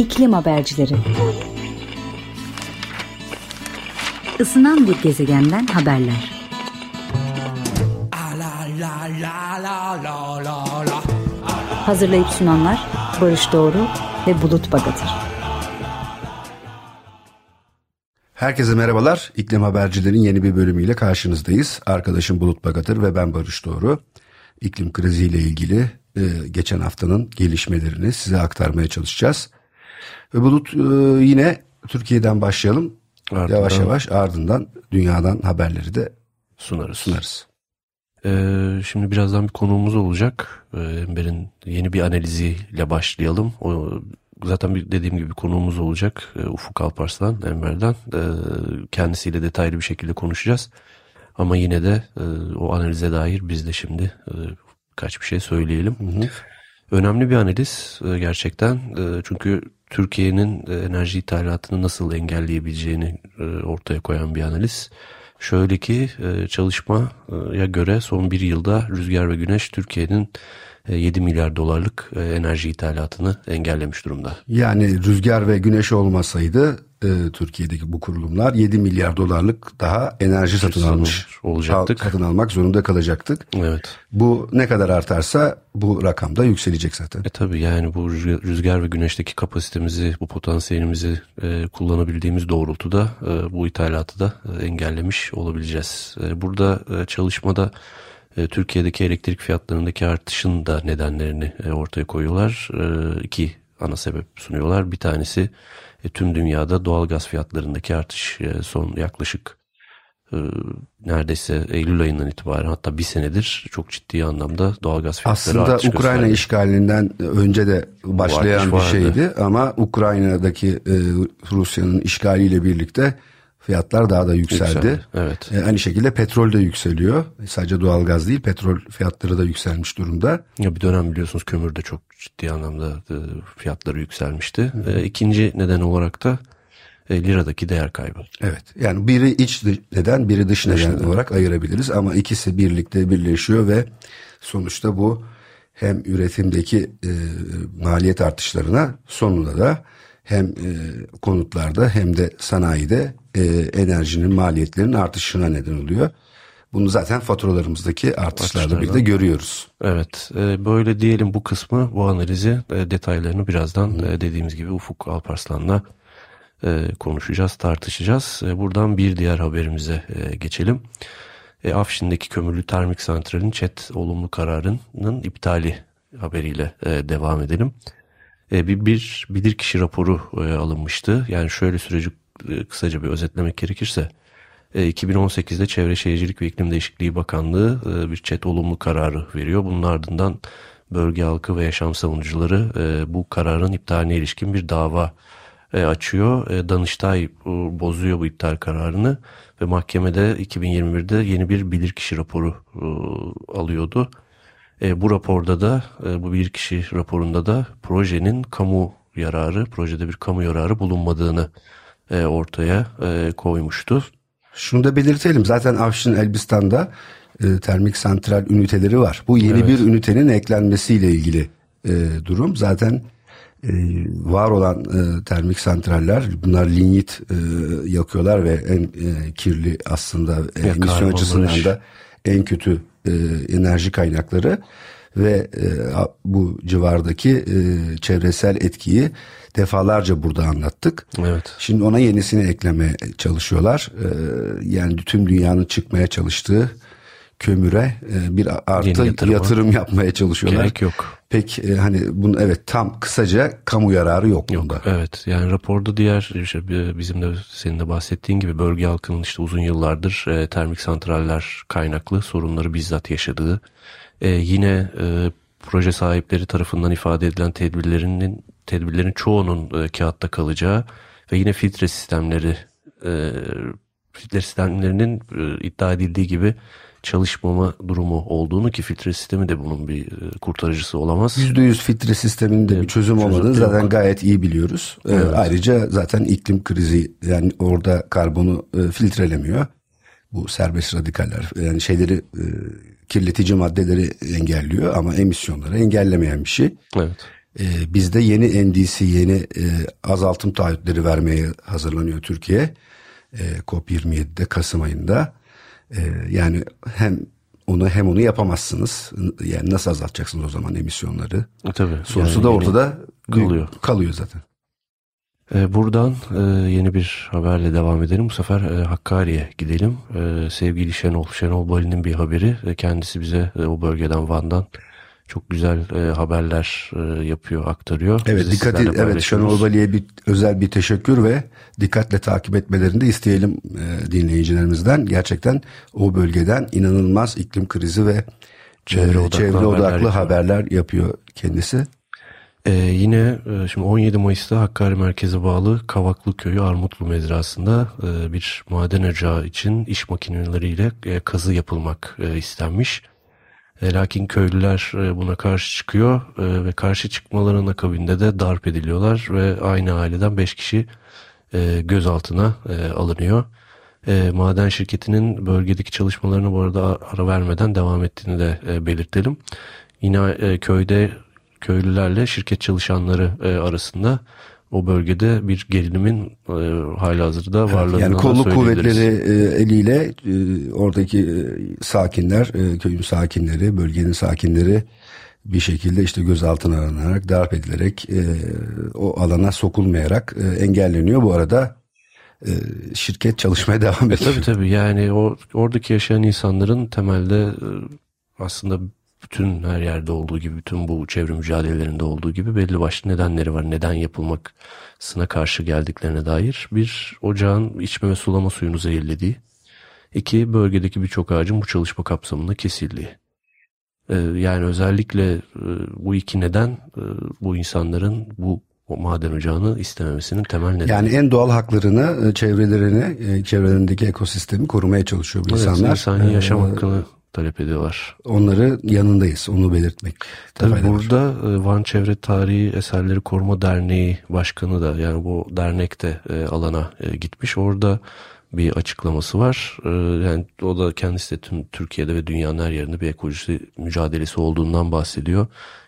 İklim Habercileri Isınan bir gezegenden haberler. Hazırlayıp sunanlar Barış Doğru ve Bulut Bagatır. Herkese merhabalar. İklim Habercilerin yeni bir bölümüyle karşınızdayız. Arkadaşım Bulut Bagatır ve ben Barış Doğru. İklim kriziyle ilgili e, geçen haftanın gelişmelerini size aktarmaya çalışacağız. Ve Bulut e, yine Türkiye'den başlayalım. Ardından, yavaş yavaş ardından dünyadan haberleri de sunarız. sunarız. Ee, şimdi birazdan bir konuğumuz olacak. Ee, Enver'in yeni bir analiziyle başlayalım. O, zaten bir dediğim gibi konuğumuz olacak. Ee, Ufuk Alparslan Enver'den. Ee, kendisiyle detaylı bir şekilde konuşacağız. Ama yine de e, o analize dair biz de şimdi e, birkaç bir şey söyleyelim. Hı hı. Önemli bir analiz e, gerçekten. E, çünkü Türkiye'nin e, enerji ithalatını nasıl engelleyebileceğini ortaya koyan bir analiz. Şöyle ki çalışmaya göre son bir yılda rüzgar ve güneş Türkiye'nin 7 milyar dolarlık enerji ithalatını engellemiş durumda. Yani rüzgar ve güneş olmasaydı e, Türkiye'deki bu kurulumlar 7 milyar dolarlık daha enerji satın almış olacaktık. Satın almak zorunda kalacaktık. Evet. Bu ne kadar artarsa bu rakam da yükselecek zaten. E tabii yani bu rüzgar ve güneşteki kapasitemizi, bu potansiyelimizi e, kullanabildiğimiz doğrultuda e, bu ithalatı da e, engellemiş olabileceğiz. E, burada e, çalışmada e, Türkiye'deki elektrik fiyatlarındaki artışın da nedenlerini e, ortaya koyuyorlar. E, iki ana sebep sunuyorlar. Bir tanesi e, tüm dünyada doğal gaz fiyatlarındaki artış e, son yaklaşık e, neredeyse Eylül ayından itibaren hatta bir senedir çok ciddi anlamda doğal gaz fiyatları Aslında Ukrayna gösterdi. işgalinden önce de başlayan bir şeydi ama Ukrayna'daki e, Rusya'nın işgaliyle birlikte Fiyatlar daha da yükseldi. yükseldi evet. E, aynı şekilde petrol de yükseliyor. Sadece doğalgaz değil petrol fiyatları da yükselmiş durumda. Ya bir dönem biliyorsunuz kömür de çok ciddi anlamda e, fiyatları yükselmişti. E, ikinci neden olarak da e, liradaki değer kaybı. Evet yani biri iç neden biri dış neden neden olarak ayırabiliriz ama ikisi birlikte birleşiyor ve sonuçta bu hem üretimdeki e, maliyet artışlarına sonunda da hem e, konutlarda hem de sanayide e, enerjinin maliyetlerinin artışına neden oluyor. Bunu zaten faturalarımızdaki artışlarla birlikte görüyoruz. Evet e, böyle diyelim bu kısmı bu analizi e, detaylarını birazdan e, dediğimiz gibi Ufuk Alparslan'la konuşacağız tartışacağız. Buradan bir diğer haberimize geçelim. Afşin'deki kömürlü termik santralin ÇED olumlu kararının iptali haberiyle devam edelim. Bir, bir bilirkişi raporu alınmıştı. Yani şöyle süreci kısaca bir özetlemek gerekirse 2018'de Çevre Şehircilik ve İklim Değişikliği Bakanlığı bir çet olumlu kararı veriyor. Bunun ardından bölge halkı ve yaşam savunucuları bu kararın iptaline ilişkin bir dava açıyor. Danıştay bozuyor bu iptal kararını ve mahkemede 2021'de yeni bir bilirkişi raporu alıyordu. E, bu raporda da e, bu bir kişi raporunda da projenin kamu yararı, projede bir kamu yararı bulunmadığını e, ortaya e, koymuştu. Şunu da belirtelim zaten Afşin Elbistan'da e, termik santral üniteleri var. Bu yeni evet. bir ünitenin eklenmesiyle ilgili e, durum. Zaten e, var olan e, termik santraller bunlar linyit e, yakıyorlar ve en e, kirli aslında e, emisyon açısından da en kötü e, enerji kaynakları ve e, bu civardaki e, çevresel etkiyi defalarca burada anlattık. Evet. Şimdi ona yenisini ekleme çalışıyorlar. E, yani tüm dünyanın çıkmaya çalıştığı kömüre e, bir artı yatırım yapmaya çalışıyorlar. Gerek yok. Pek e, hani bunu evet tam kısaca kamu yararı yok, yok bunda. Evet yani raporda diğer işte bizim de senin de bahsettiğin gibi bölge halkının işte uzun yıllardır e, termik santraller kaynaklı sorunları bizzat yaşadığı e, yine e, proje sahipleri tarafından ifade edilen tedbirlerinin tedbirlerin çoğunun e, kağıtta kalacağı ve yine filtre sistemleri e, filtre sistemlerinin e, iddia edildiği gibi çalışmama durumu olduğunu ki filtre sistemi de bunun bir e, kurtarıcısı olamaz. %100 filtre sisteminde bir çözüm, çözüm olmadığını zaten yok. gayet iyi biliyoruz. E, evet. Ayrıca zaten iklim krizi yani orada karbonu e, filtrelemiyor. Bu serbest radikaller yani şeyleri kirletici maddeleri engelliyor ama emisyonları engellemeyen bir şey. Evet. E, bizde yeni NDC, yeni e, azaltım taahhütleri vermeye hazırlanıyor Türkiye. E, COP27'de Kasım ayında. E, yani hem onu hem onu yapamazsınız. Yani nasıl azaltacaksınız o zaman emisyonları? E, tabii. Sorusu yani da ortada kalıyor. kalıyor zaten. E, buradan e, yeni bir haberle devam edelim. Bu sefer e, Hakkari'ye gidelim. Sevgili Şenol, Şenol Bali'nin bir haberi. Kendisi bize o bölgeden Van'dan çok güzel haberler yapıyor, aktarıyor. Evet, Bizi dikkat evet Şenol Bali'ye bir özel bir teşekkür ve dikkatle takip etmelerini de isteyelim dinleyicilerimizden. Gerçekten o bölgeden inanılmaz iklim krizi ve çevre odaklı, çevre odaklı haberler, haberler yapıyor kendisi. Ee, yine e, şimdi 17 Mayıs'ta Hakkari merkeze bağlı Kavaklı Köyü Armutlu Mezrası'nda e, bir maden ocağı için iş makineleriyle e, kazı yapılmak e, istenmiş. E, lakin köylüler e, buna karşı çıkıyor e, ve karşı çıkmaların akabinde de darp ediliyorlar ve aynı aileden 5 kişi e, gözaltına alınıyor. Maden şirketinin bölgedeki çalışmalarını bu arada ara vermeden devam ettiğini de belirtelim. Yine köyde köylülerle şirket çalışanları arasında o bölgede bir gerilimin e, halihazırda varlığını Yani kolluk kuvvetleri e, eliyle e, oradaki e, sakinler, e, köyün sakinleri, bölgenin sakinleri bir şekilde işte gözaltına alınarak, darp edilerek, e, o alana sokulmayarak e, engelleniyor. Bu arada e, şirket çalışmaya devam ediyor. E, tabii tabii yani o, oradaki yaşayan insanların temelde e, aslında bütün her yerde olduğu gibi, bütün bu çevre mücadelelerinde olduğu gibi belli başlı nedenleri var. Neden yapılmasına karşı geldiklerine dair. Bir, ocağın içme ve sulama suyunu zehirlediği. İki, bölgedeki birçok ağacın bu çalışma kapsamında kesildiği. Ee, yani özellikle e, bu iki neden e, bu insanların bu maden ocağını istememesinin temel nedeni. Yani en doğal haklarını, e, çevrelerini, çevrelerindeki ekosistemi korumaya çalışıyor bu evet, insanlar. İnsani yaşam hakkını talep ediyorlar. Onları yanındayız. Onu belirtmek. Tabii burada. E, Van Çevre Tarihi Eserleri Koruma Derneği Başkanı da yani bu dernek de e, alana e, gitmiş. Orada bir açıklaması var. Yani o da kendisi de tüm Türkiye'de ve dünyanın her yerinde bir ekoloji mücadelesi olduğundan bahsediyor.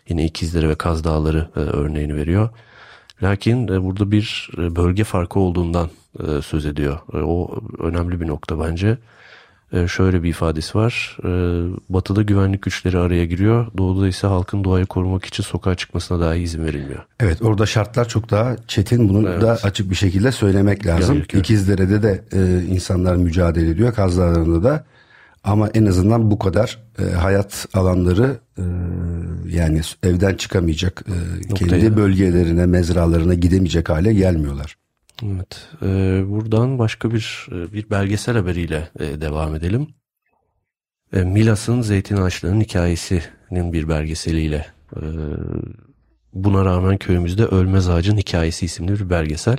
Yine İkizleri ve Kaz Dağları örneğini veriyor. Lakin burada bir bölge farkı olduğundan söz ediyor. O önemli bir nokta bence. Ee, şöyle bir ifadesi var. Ee, batı'da güvenlik güçleri araya giriyor. Doğuda ise halkın doğayı korumak için sokağa çıkmasına dahi izin verilmiyor. Evet orada şartlar çok daha çetin. Bunu evet. da açık bir şekilde söylemek lazım. Gerekiyor. İkizdere'de de e, insanlar mücadele ediyor. Kaz da. Ama en azından bu kadar e, hayat alanları e, yani evden çıkamayacak, e, kendi bölgelerine, mezralarına gidemeyecek hale gelmiyorlar. Evet. E, buradan başka bir e, bir belgesel haberiyle e, devam edelim. E, Milas'ın Zeytin Ağaçları'nın hikayesinin bir belgeseliyle e, buna rağmen köyümüzde Ölmez Ağacın Hikayesi isimli bir belgesel.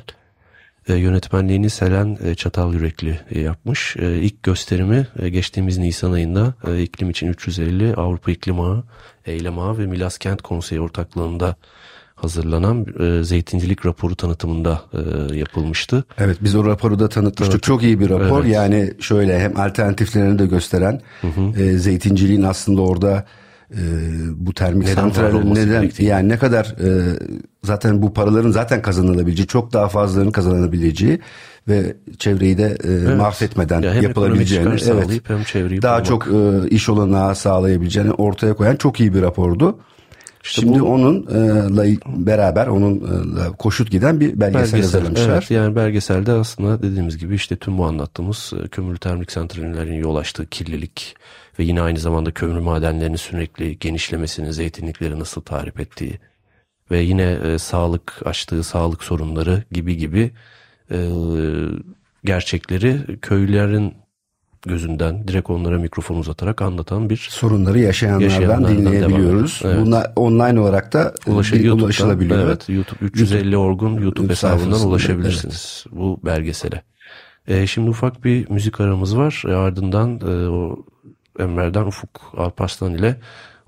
E, yönetmenliğini Selen e, Çatal Yürekli e, yapmış. E, ilk gösterimi e, geçtiğimiz Nisan ayında e, iklim için 350 Avrupa İklim Ağı, Eylem Ağı ve Milas Kent Konseyi ortaklığında hazırlanan e, zeytincilik raporu tanıtımında e, yapılmıştı. Evet biz o raporu da tanıtmıştık. Tanıtım. Çok iyi bir rapor. Evet. Yani şöyle hem alternatiflerini de gösteren hı hı. E, zeytinciliğin aslında orada e, bu termik neden santralin neden yani ne kadar e, zaten bu paraların zaten kazanılabileceği çok daha fazlalarının kazanılabileceği ve çevreyi de e, evet. mahvetmeden ya hem yapılabileceğini evet, hem çevreyi daha bulmak. çok e, iş olanağı sağlayabileceğini ortaya koyan çok iyi bir rapordu. İşte Şimdi bu, onunla beraber onunla koşut giden bir belgesel, belgesel hazırlamışlar. Evet, yani belgeselde aslında dediğimiz gibi işte tüm bu anlattığımız e, kömürlü termik santrallerin yol açtığı kirlilik ve yine aynı zamanda kömür madenlerinin sürekli genişlemesini, zeytinlikleri nasıl tarif ettiği ve yine e, sağlık açtığı sağlık sorunları gibi gibi e, gerçekleri köylülerin gözünden direkt onlara mikrofon uzatarak anlatan bir sorunları yaşayanlardan, yaşayanlardan dinleyebiliyoruz. Evet. Bunlar online olarak da Ulaşı, ulaşılabiliyor. Evet, YouTube 350 Orgun YouTube, YouTube hesabından ulaşabilirsiniz evet. bu belgesele. E, şimdi ufak bir müzik aramız var. E, ardından e, o Enver'den Ufuk Alparslan ile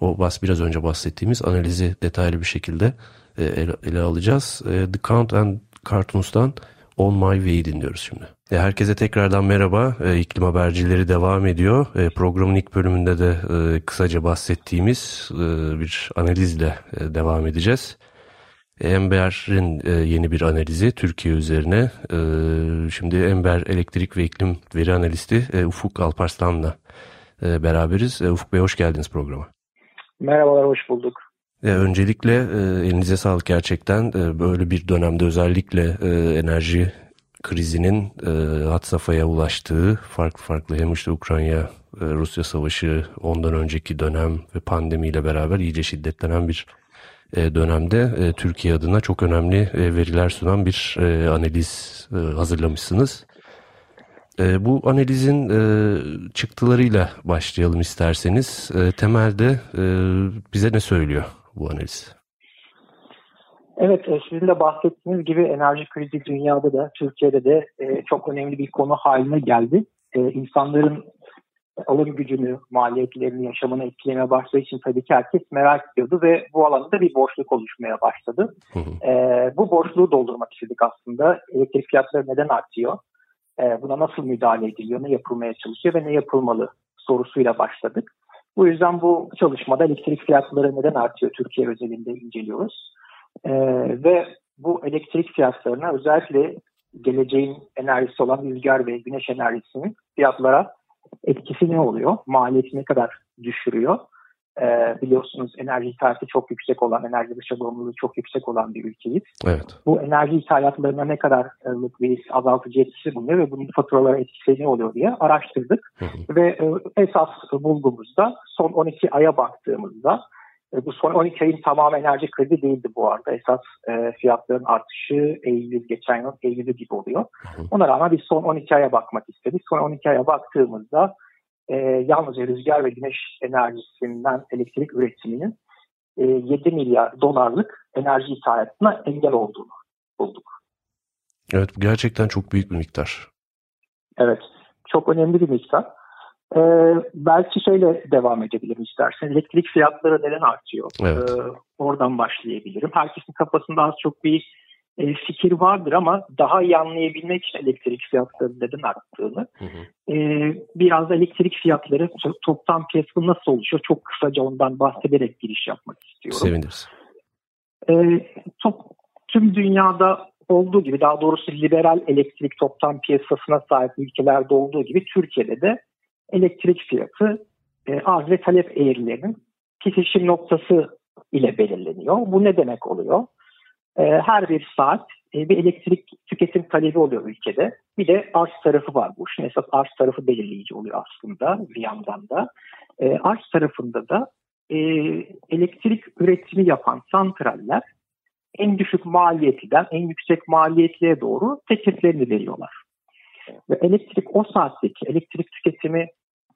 o bas biraz önce bahsettiğimiz analizi detaylı bir şekilde e, ele, ele alacağız. E, The Count and Cartoons'tan On My Way'i dinliyoruz şimdi. E, herkese tekrardan merhaba. E, iklim habercileri devam ediyor. E, programın ilk bölümünde de kısaca bahsettiğimiz bir analizle devam edeceğiz. Ember'in yeni bir analizi Türkiye üzerine. Şimdi Ember Elektrik ve İklim Veri Analisti Ufuk Alparslan'la beraberiz. Ufuk Bey hoş geldiniz programa. Merhabalar, hoş bulduk. Öncelikle elinize sağlık gerçekten. Böyle bir dönemde özellikle enerji krizinin e, hat safhaya ulaştığı farklı farklı hem işte Ukrayna e, Rusya savaşı ondan önceki dönem ve pandemiyle beraber iyice şiddetlenen bir e, dönemde e, Türkiye adına çok önemli e, veriler sunan bir analiz hazırlamışsınız. Bu analizin çıktılarıyla başlayalım isterseniz. Temelde bize ne söylüyor bu analiz? Evet, sizin de bahsettiğiniz gibi enerji krizi dünyada da Türkiye'de de çok önemli bir konu haline geldi. İnsanların alım gücünü, maliyetlerini, yaşamını etkilemeye başladığı için tabii ki herkes merak ediyordu ve bu alanda bir boşluk oluşmaya başladı. Hı hı. E, bu boşluğu doldurmak istedik aslında. Elektrik fiyatları neden artıyor? E, buna nasıl müdahale ediliyor, ne yapılmaya çalışıyor ve ne yapılmalı sorusuyla başladık. Bu yüzden bu çalışmada elektrik fiyatları neden artıyor Türkiye özelinde inceliyoruz. E, ve bu elektrik fiyatlarına özellikle geleceğin enerjisi olan rüzgar ve güneş enerjisinin fiyatlara etkisi ne oluyor? Maliyeti ne kadar düşürüyor? Ee, biliyorsunuz enerji ithalatı çok yüksek olan, enerji dışa bağımlılığı çok yüksek olan bir ülkeyiz. Evet. Bu enerji ithalatlarına ne kadar bir azaltıcı etkisi bulunuyor ve bunun faturalara etkisi ne oluyor diye araştırdık. Hı hı. Ve e, esas bulgumuzda son 12 aya baktığımızda e, bu son 12 ayın tamamı enerji kredi değildi bu arada. Esas e, fiyatların artışı Eylül, geçen yıl Eylül'ü gibi oluyor. Ona rağmen biz son 12 aya bakmak istedik. Son 12 aya baktığımızda e, yalnızca rüzgar ve güneş enerjisinden elektrik üretiminin e, 7 milyar dolarlık enerji ithalatına engel olduğunu bulduk. Evet bu gerçekten çok büyük bir miktar. Evet çok önemli bir miktar. Ee, belki şöyle devam edebilirim istersen. Elektrik fiyatları neden artıyor? Evet. Ee, oradan başlayabilirim. Herkesin kafasında az çok bir e, fikir vardır ama daha iyi anlayabilmek için elektrik fiyatları neden arttığını hı hı. E, biraz da elektrik fiyatları toptan piyasası nasıl oluşuyor çok kısaca ondan bahsederek giriş yapmak istiyorum. Seviniriz. E, top, tüm dünyada olduğu gibi daha doğrusu liberal elektrik toptan piyasasına sahip ülkelerde olduğu gibi Türkiye'de de elektrik fiyatı e, arz ve talep eğrilerinin kesişim noktası ile belirleniyor. Bu ne demek oluyor? E, her bir saat e, bir elektrik tüketim talebi oluyor ülkede. Bir de arz tarafı var bu işin. Esas arz tarafı belirleyici oluyor aslında bir yandan da. E, arz tarafında da e, elektrik üretimi yapan santraller en düşük maliyetliden en yüksek maliyetliye doğru tekliflerini veriyorlar. Ve elektrik o saatteki elektrik tüketimi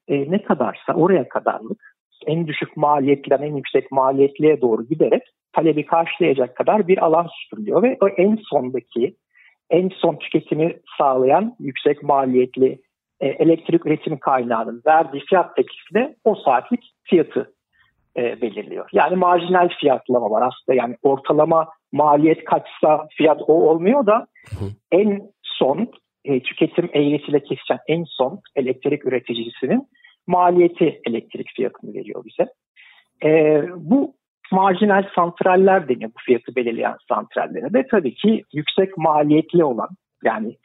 e, ne kadarsa oraya kadarlık en düşük maliyetliden en yüksek maliyetliye doğru giderek talebi karşılayacak kadar bir alan susturuluyor ve o en sondaki en son tüketimi sağlayan yüksek maliyetli e, elektrik üretimi kaynağının verdiği fiyat teklifi de o saatlik fiyatı e, belirliyor. Yani marjinal fiyatlama var aslında. Yani ortalama maliyet kaçsa fiyat o olmuyor da en son e, tüketim eğrisiyle kesişen en son elektrik üreticisinin maliyeti elektrik fiyatını veriyor bize. E, bu marjinal santraller deniyor bu fiyatı belirleyen santrallere de tabii ki yüksek maliyetli olan yani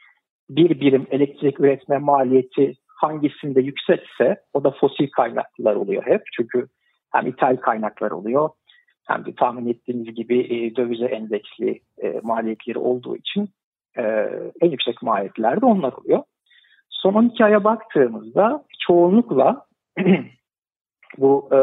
bir birim elektrik üretme maliyeti hangisinde yüksekse o da fosil kaynaklar oluyor hep. Çünkü hem ithal kaynaklar oluyor hem de tahmin ettiğiniz gibi e, dövize endeksli e, maliyetleri olduğu için e, en yüksek maliyetler de onlar oluyor. Son 12 aya baktığımızda çoğunlukla bu e,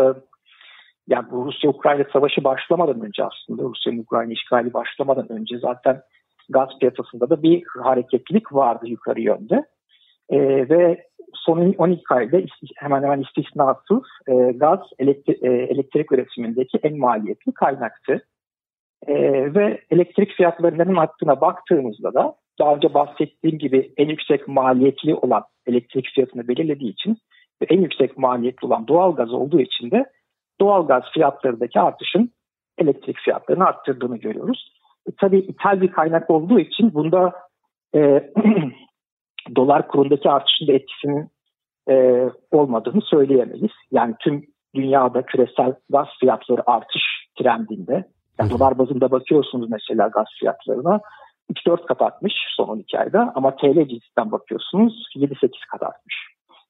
yani bu Rusya-Ukrayna savaşı başlamadan önce aslında Rusya-Ukrayna işgali başlamadan önce zaten gaz piyasasında da bir hareketlilik vardı yukarı yönde. E, ve son 12 ayda hemen hemen istisnasız e, gaz elektri, e, elektrik üretimindeki en maliyetli kaynaktı. E, ve elektrik fiyatlarının arttığına baktığımızda da daha önce bahsettiğim gibi en yüksek maliyetli olan elektrik fiyatını belirlediği için ve en yüksek maliyetli olan doğal gaz olduğu için de doğal gaz fiyatlarındaki artışın elektrik fiyatlarını arttırdığını görüyoruz. E, tabii ithal bir kaynak olduğu için bunda e, dolar kurundaki artışın da etkisinin e, olmadığını söyleyemeyiz. Yani tüm dünyada küresel gaz fiyatları artış trendinde Yani dolar bazında bakıyorsunuz mesela gaz fiyatlarına 3-4 kat artmış son 12 ayda ama TL cinsinden bakıyorsunuz 7-8 kat artmış.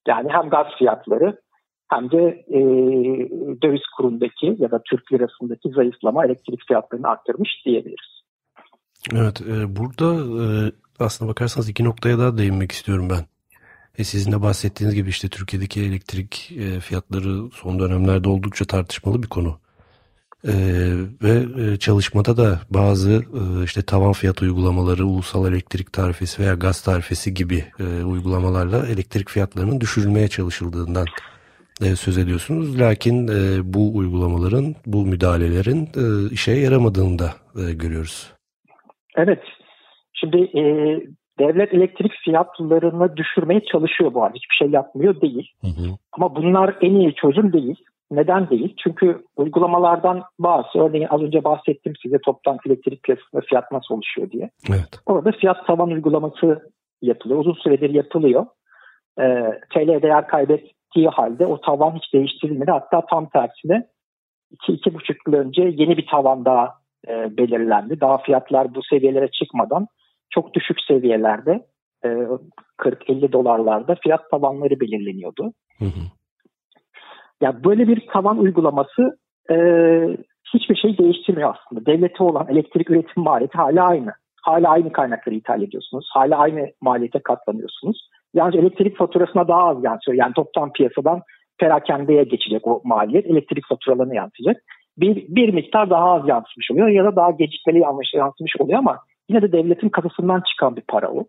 Yani hem gaz fiyatları hem de e, döviz kurundaki ya da Türk lirasındaki zayıflama elektrik fiyatlarını arttırmış diyebiliriz. Evet, e, burada e, aslına bakarsanız iki noktaya daha değinmek istiyorum ben. E, sizin de bahsettiğiniz gibi işte Türkiye'deki elektrik e, fiyatları son dönemlerde oldukça tartışmalı bir konu. E, ve çalışmada da bazı e, işte tavan fiyat uygulamaları, ulusal elektrik tarifesi veya gaz tarifesi gibi e, uygulamalarla elektrik fiyatlarının düşürülmeye çalışıldığından e, söz ediyorsunuz. Lakin e, bu uygulamaların, bu müdahalelerin e, işe yaramadığını da e, görüyoruz. Evet. Şimdi e, devlet elektrik fiyatlarını düşürmeye çalışıyor bu an. Hiçbir şey yapmıyor değil. Hı hı. Ama bunlar en iyi çözüm değil. Neden değil? Çünkü uygulamalardan bazı, örneğin az önce bahsettim size toptan elektrik piyasasında fiyat nasıl oluşuyor diye. Evet. Orada fiyat tavan uygulaması yapılıyor. Uzun süredir yapılıyor. E, TL değer kaybettiği halde o tavan hiç değiştirilmedi. Hatta tam tersine iki, iki buçuk yıl önce yeni bir tavan daha e, belirlendi. Daha fiyatlar bu seviyelere çıkmadan çok düşük seviyelerde e, 40-50 dolarlarda fiyat tavanları belirleniyordu. Hı hı. Ya böyle bir tavan uygulaması e, hiçbir şey değiştirmiyor aslında. Devlete olan elektrik üretim maliyeti hala aynı. Hala aynı kaynakları ithal ediyorsunuz. Hala aynı maliyete katlanıyorsunuz. Yalnız elektrik faturasına daha az yansıyor. Yani toptan piyasadan perakendeye geçecek o maliyet. Elektrik faturalarına yansıyacak. Bir, bir miktar daha az yansımış oluyor ya da daha gecikmeli yansımış oluyor ama yine de devletin kasasından çıkan bir para o.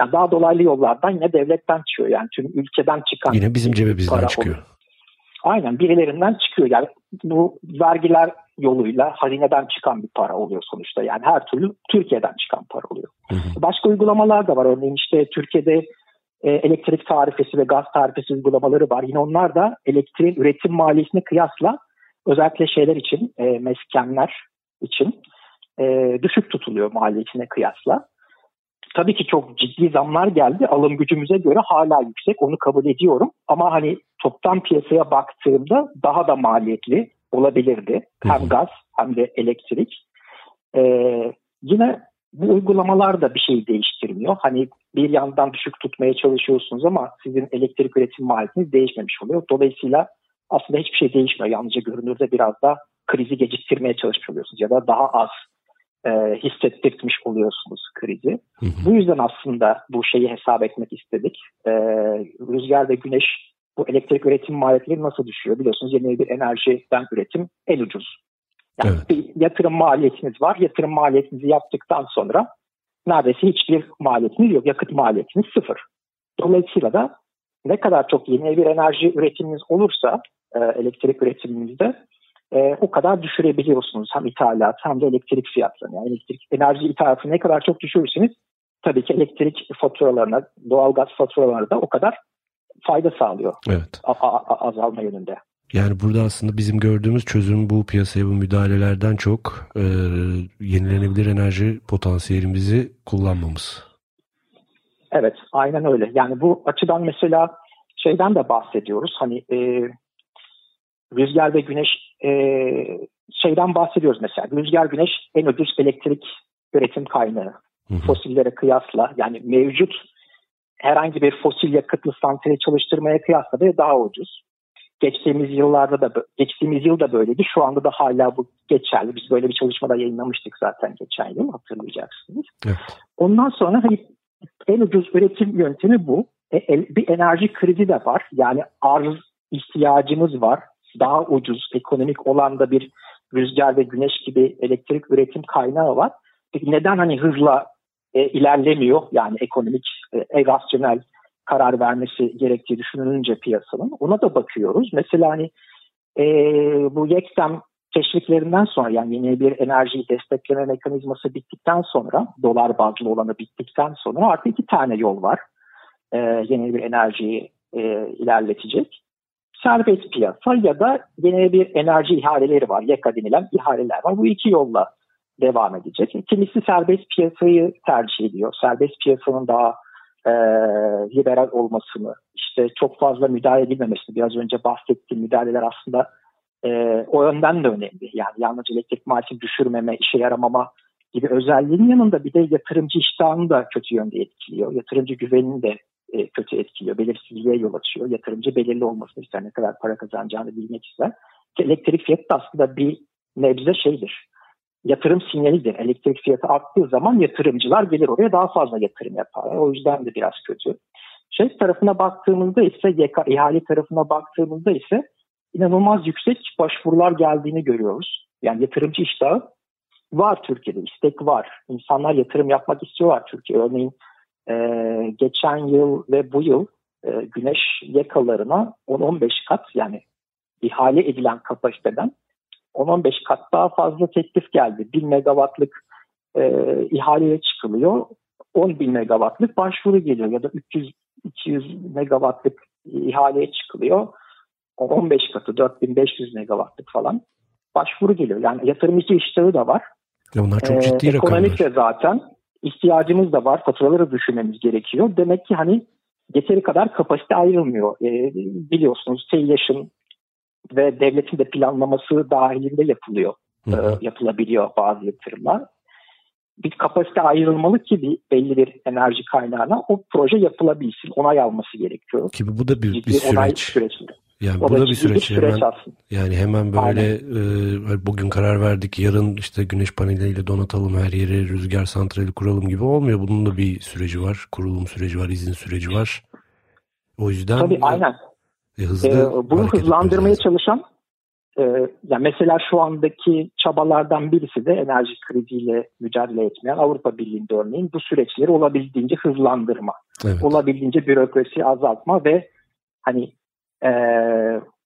Yani daha dolaylı yollardan yine devletten çıkıyor. Yani tüm ülkeden çıkan Yine bizim cebimizden çıkıyor. Oluyor. Aynen birilerinden çıkıyor. Yani bu vergiler yoluyla hazineden çıkan bir para oluyor sonuçta. Yani her türlü Türkiye'den çıkan para oluyor. Hı hı. Başka uygulamalar da var. Örneğin işte Türkiye'de e, elektrik tarifesi ve gaz tarifesi uygulamaları var. Yine onlar da elektriğin üretim maliyetine kıyasla özellikle şeyler için, e, meskenler için e, düşük tutuluyor maliyetine kıyasla. Tabii ki çok ciddi zamlar geldi. Alım gücümüze göre hala yüksek. Onu kabul ediyorum. Ama hani toptan piyasaya baktığımda daha da maliyetli olabilirdi. Hem gaz hem de elektrik. Ee, yine bu uygulamalar da bir şey değiştirmiyor. Hani bir yandan düşük tutmaya çalışıyorsunuz ama sizin elektrik üretim maliyetiniz değişmemiş oluyor. Dolayısıyla aslında hiçbir şey değişmiyor. Yalnızca görünürde biraz da krizi geciktirmeye çalışmış oluyorsunuz ya da daha az e, hissettirmiş oluyorsunuz krizi. Hı hı. Bu yüzden aslında bu şeyi hesap etmek istedik. E, rüzgar ve güneş bu elektrik üretim maliyetleri nasıl düşüyor? Biliyorsunuz yeni bir enerjiden üretim en ucuz. Yani evet. bir yatırım maliyetiniz var. Yatırım maliyetinizi yaptıktan sonra neredeyse hiçbir maliyetiniz yok. Yakıt maliyetiniz sıfır. Dolayısıyla da ne kadar çok yeni bir enerji üretiminiz olursa e, elektrik üretiminizde e, o kadar düşürebiliyorsunuz hem ithalat hem de elektrik fiyatlarını. Yani elektrik enerji ithalatını ne kadar çok düşürürseniz tabii ki elektrik faturalarına, doğalgaz faturalarına da o kadar fayda sağlıyor. Evet. A- a- azalma yönünde. Yani burada aslında bizim gördüğümüz çözüm bu piyasaya bu müdahalelerden çok e, yenilenebilir enerji potansiyelimizi kullanmamız. Evet, aynen öyle. Yani bu açıdan mesela şeyden de bahsediyoruz. Hani e, rüzgar ve güneş e, şeyden bahsediyoruz mesela. Rüzgar güneş en ucuz elektrik üretim kaynağı. Hı hı. Fosillere kıyasla yani mevcut herhangi bir fosil yakıtlı santrali çalıştırmaya kıyasla da daha ucuz. Geçtiğimiz yıllarda da geçtiğimiz yıl da böyleydi. Şu anda da hala bu geçerli. Biz böyle bir çalışmada yayınlamıştık zaten geçen yıl hatırlayacaksınız. Evet. Ondan sonra hani en ucuz üretim yöntemi bu. E, bir enerji krizi de var. Yani arz ihtiyacımız var daha ucuz, ekonomik olan da bir rüzgar ve güneş gibi elektrik üretim kaynağı var. Peki neden hani hızla e, ilerlemiyor? Yani ekonomik, e, rasyonel karar vermesi gerektiği düşünülünce piyasanın. Ona da bakıyoruz. Mesela hani e, bu YEKSEM teşviklerinden sonra yani yeni bir enerjiyi destekleme mekanizması bittikten sonra dolar bazlı olanı bittikten sonra artık iki tane yol var. E, yeni bir enerjiyi e, ilerletecek serbest piyasa ya da yeni bir enerji ihaleleri var. YEKA denilen ihaleler var. Bu iki yolla devam edecek. Kimisi serbest piyasayı tercih ediyor. Serbest piyasanın daha e, liberal olmasını, işte çok fazla müdahale edilmemesini, biraz önce bahsettiğim müdahaleler aslında e, o yönden de önemli. Yani yalnızca elektrik maliyeti düşürmeme, işe yaramama gibi özelliğinin yanında bir de yatırımcı iştahını da kötü yönde etkiliyor. Yatırımcı güvenini de e, kötü etkiliyor. Belirsizliğe yol açıyor. Yatırımcı belirli olmasını ister. Ne kadar para kazanacağını bilmek ister. Elektrik fiyatı da aslında bir nebze şeydir. Yatırım sinyalidir. Elektrik fiyatı arttığı zaman yatırımcılar gelir oraya daha fazla yatırım yapar. O yüzden de biraz kötü. Şey tarafına baktığımızda ise YK ihale tarafına baktığımızda ise inanılmaz yüksek başvurular geldiğini görüyoruz. Yani yatırımcı iştahı var Türkiye'de, istek var. İnsanlar yatırım yapmak istiyorlar Türkiye. Örneğin e, geçen yıl ve bu yıl e, güneş yakalarına 10-15 kat yani ihale edilen kapasiteden 10-15 kat daha fazla teklif geldi. 1000 megawattlık e, ihaleye çıkılıyor. 10 bin megawattlık başvuru geliyor ya da 300 200 megawattlık ihaleye çıkılıyor. 15 katı 4500 megawattlık falan başvuru geliyor. Yani yatırımcı iştahı da var. Ya bunlar çok ciddi ee, rakamlar. Ekonomik de zaten ihtiyacımız da var. Faturaları düşünmemiz gerekiyor. Demek ki hani yeteri kadar kapasite ayrılmıyor. Ee, biliyorsunuz TEİAŞ'ın ve devletin de planlaması dahilinde yapılıyor. Hı hı. E, yapılabiliyor bazı yatırımlar. Bir kapasite ayrılmalı ki bir belli bir enerji kaynağına o proje yapılabilsin. Onay alması gerekiyor. Ki bu da bir, bir süreç. süreçinde. Yani o bu da bir süreç. Bir süreç hemen, yani hemen böyle e, bugün karar verdik yarın işte güneş panelleriyle donatalım her yere rüzgar santrali kuralım gibi olmuyor. Bunun da bir süreci var. Kurulum süreci var, izin süreci var. O yüzden Tabii aynen. E, hızlı ee, bunu hızlandırmaya çalışan e, yani mesela şu andaki çabalardan birisi de enerji kriziyle mücadele etmeyen Avrupa Birliği'nde örneğin bu süreçleri olabildiğince hızlandırma. Evet. Olabildiğince bürokrasi azaltma ve hani e,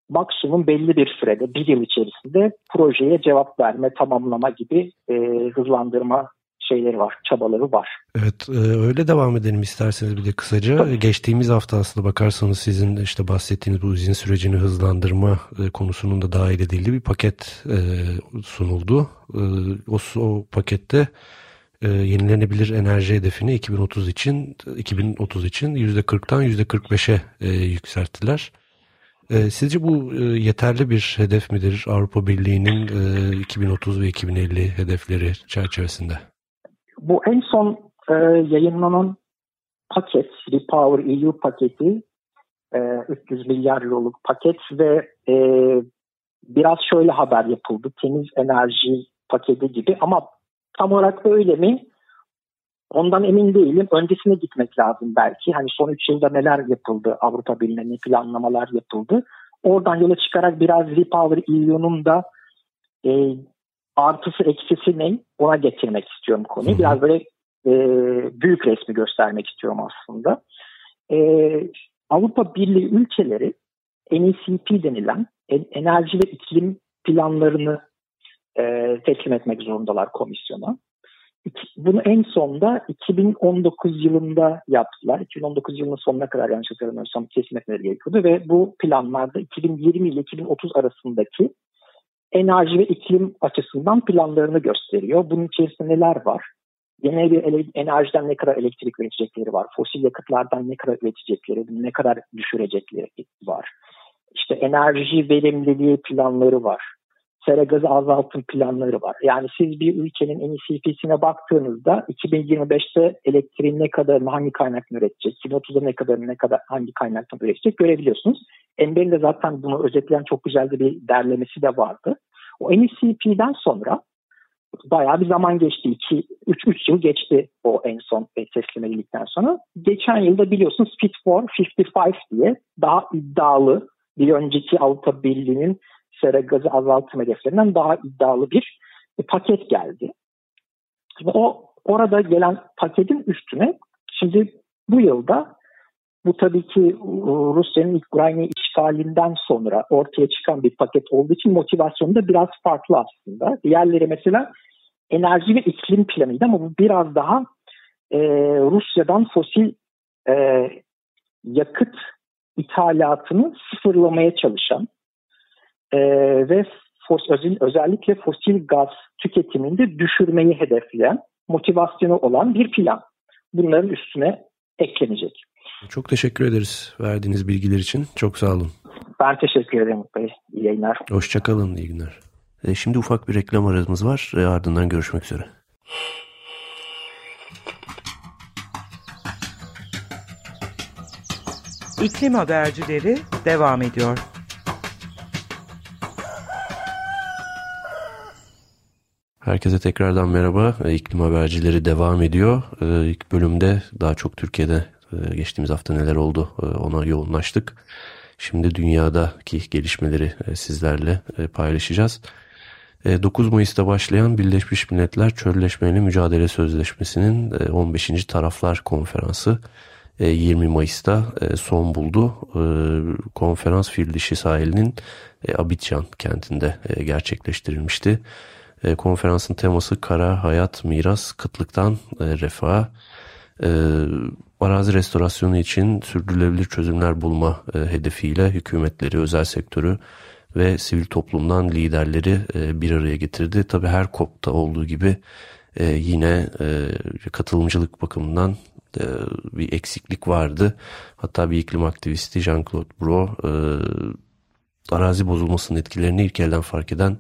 maksimum belli bir sürede bir yıl içerisinde projeye cevap verme, tamamlama gibi e, hızlandırma şeyleri var, çabaları var. Evet, e, öyle devam edelim isterseniz bir de kısaca. Tabii. Geçtiğimiz hafta aslında bakarsanız sizin işte bahsettiğiniz bu izin sürecini hızlandırma e, konusunun da dahil edildiği bir paket e, sunuldu. O, o pakette yenilenebilir enerji hedefini 2030 için 2030 için %40'tan %45'e yükselttiler. Sizce bu yeterli bir hedef midir Avrupa Birliği'nin 2030 ve 2050 hedefleri çerçevesinde? Bu en son e, yayınlanan paket, Repower EU paketi, e, 300 milyar euroluk paket ve e, biraz şöyle haber yapıldı. Temiz enerji paketi gibi ama tam olarak öyle mi? Ondan emin değilim. Öncesine gitmek lazım belki. Hani son 3 yılda neler yapıldı? Avrupa Birliği'ne planlamalar yapıldı. Oradan yola çıkarak biraz Repower EU'nun da e, artısı eksisi ne ona getirmek istiyorum konuyu. Biraz böyle e, büyük resmi göstermek istiyorum aslında. E, Avrupa Birliği ülkeleri NECP denilen enerji ve iklim planlarını e, teslim etmek zorundalar komisyona. Bunu en sonda 2019 yılında yaptılar. 2019 yılının sonuna kadar yanlış hatırlamıyorsam teslim etmeleri gerekiyordu ve bu planlarda 2020 ile 2030 arasındaki enerji ve iklim açısından planlarını gösteriyor. Bunun içerisinde neler var? Yeni bir enerjiden ne kadar elektrik üretecekleri var. Fosil yakıtlardan ne kadar üretecekleri, ne kadar düşürecekleri var. İşte enerji verimliliği planları var. Sera gazı azaltım planları var. Yani siz bir ülkenin NECP'sine baktığınızda 2025'te elektriğin ne kadar hangi kaynaktan üretecek, 2030'da ne kadar ne kadar hangi kaynaktan üretecek görebiliyorsunuz. Enver'in de zaten bunu özetleyen çok güzel bir derlemesi de vardı. O NECP'den sonra bayağı bir zaman geçti. 3 yıl geçti o en son teslim edildikten sonra. Geçen yılda biliyorsunuz Fit for 55 diye daha iddialı bir önceki Avrupa Birliği'nin sera gazı azaltım hedeflerinden daha iddialı bir, bir paket geldi. Şimdi o orada gelen paketin üstüne şimdi bu yılda bu tabii ki Rusya'nın Ukrayna işgalinden sonra ortaya çıkan bir paket olduğu için motivasyonu da biraz farklı aslında. Diğerleri mesela enerji ve iklim planıydı ama bu biraz daha e, Rusya'dan fosil e, yakıt ithalatını sıfırlamaya çalışan e, ve fos, özellikle fosil gaz tüketimini de düşürmeyi hedefleyen motivasyonu olan bir plan. Bunların üstüne eklenecek. Çok teşekkür ederiz verdiğiniz bilgiler için. Çok sağ olun. Ben teşekkür ederim Bey. İyi yayınlar. Hoşçakalın. İyi günler. E, şimdi ufak bir reklam aramız var. E, ardından görüşmek üzere. İklim habercileri devam ediyor. Herkese tekrardan merhaba. E, iklim habercileri devam ediyor. E, ilk bölümde daha çok Türkiye'de e, geçtiğimiz hafta neler oldu ona yoğunlaştık. Şimdi dünyadaki gelişmeleri sizlerle paylaşacağız. 9 Mayıs'ta başlayan Birleşmiş Milletler Çölleşmeyle Mücadele Sözleşmesi'nin 15. Taraflar Konferansı 20 Mayıs'ta son buldu. Konferans Fil Dişi sahilinin Abidjan kentinde gerçekleştirilmişti. E, konferansın teması kara, hayat, miras, kıtlıktan e, refaha, e, arazi restorasyonu için sürdürülebilir çözümler bulma e, hedefiyle hükümetleri, özel sektörü ve sivil toplumdan liderleri bir araya getirdi. Tabi her COP'ta olduğu gibi yine katılımcılık bakımından bir eksiklik vardı. Hatta bir iklim aktivisti Jean-Claude Bro arazi bozulmasının etkilerini ilk elden fark eden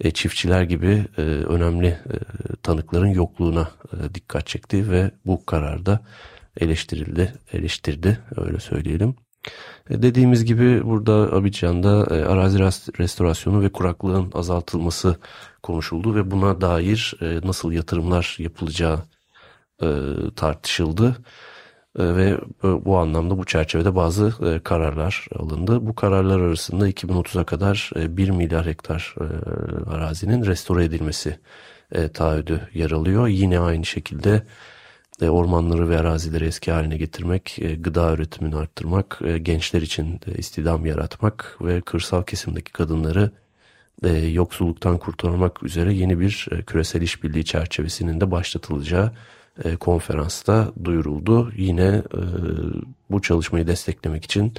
e, çiftçiler gibi e, önemli e, tanıkların yokluğuna dikkat çekti ve bu kararda eleştirildi, eleştirdi öyle söyleyelim. Dediğimiz gibi burada Abidjan'da arazi restorasyonu ve kuraklığın azaltılması konuşuldu ve buna dair nasıl yatırımlar yapılacağı tartışıldı. Ee, ve e, bu anlamda bu çerçevede bazı e, kararlar alındı. Bu kararlar arasında 2030'a kadar 1 e, milyar hektar arazinin restore edilmesi taahhüdü yer alıyor. Yine aynı şekilde ormanları ve arazileri eski haline getirmek, gıda üretimini arttırmak, gençler için istihdam yaratmak ve kırsal kesimdeki kadınları yoksulluktan kurtarmak üzere yeni bir küresel işbirliği çerçevesinin de başlatılacağı e, konferansta duyuruldu. Yine e, bu çalışmayı desteklemek için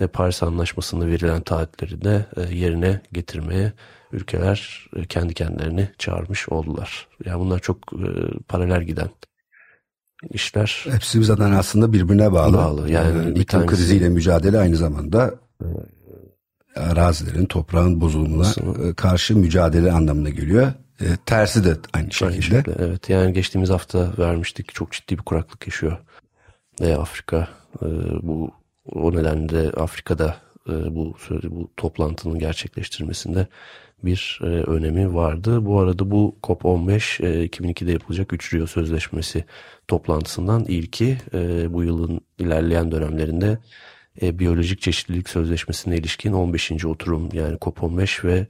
e, Paris Anlaşması'nda verilen taahhütleri de e, yerine getirmeye ülkeler e, kendi kendilerini çağırmış oldular. Yani bunlar çok e, paralel giden işler. Hepsi zaten aslında birbirine bağlı. Bağlı. Yani e, iklim tanesi... kriziyle mücadele aynı zamanda arazilerin, toprağın bozulumuna karşı mücadele anlamına geliyor. E, tersi de aynı şekilde. Aynı şekilde. Evet yani geçtiğimiz hafta vermiştik çok ciddi bir kuraklık yaşıyor. E, Afrika e, bu o nedenle Afrika'da e, bu bu toplantının gerçekleştirmesinde bir e, önemi vardı. Bu arada bu COP15 e, 2002'de yapılacak 3 Rio Sözleşmesi toplantısından ilki e, bu yılın ilerleyen dönemlerinde e, biyolojik çeşitlilik sözleşmesine ilişkin 15. oturum yani COP15 ve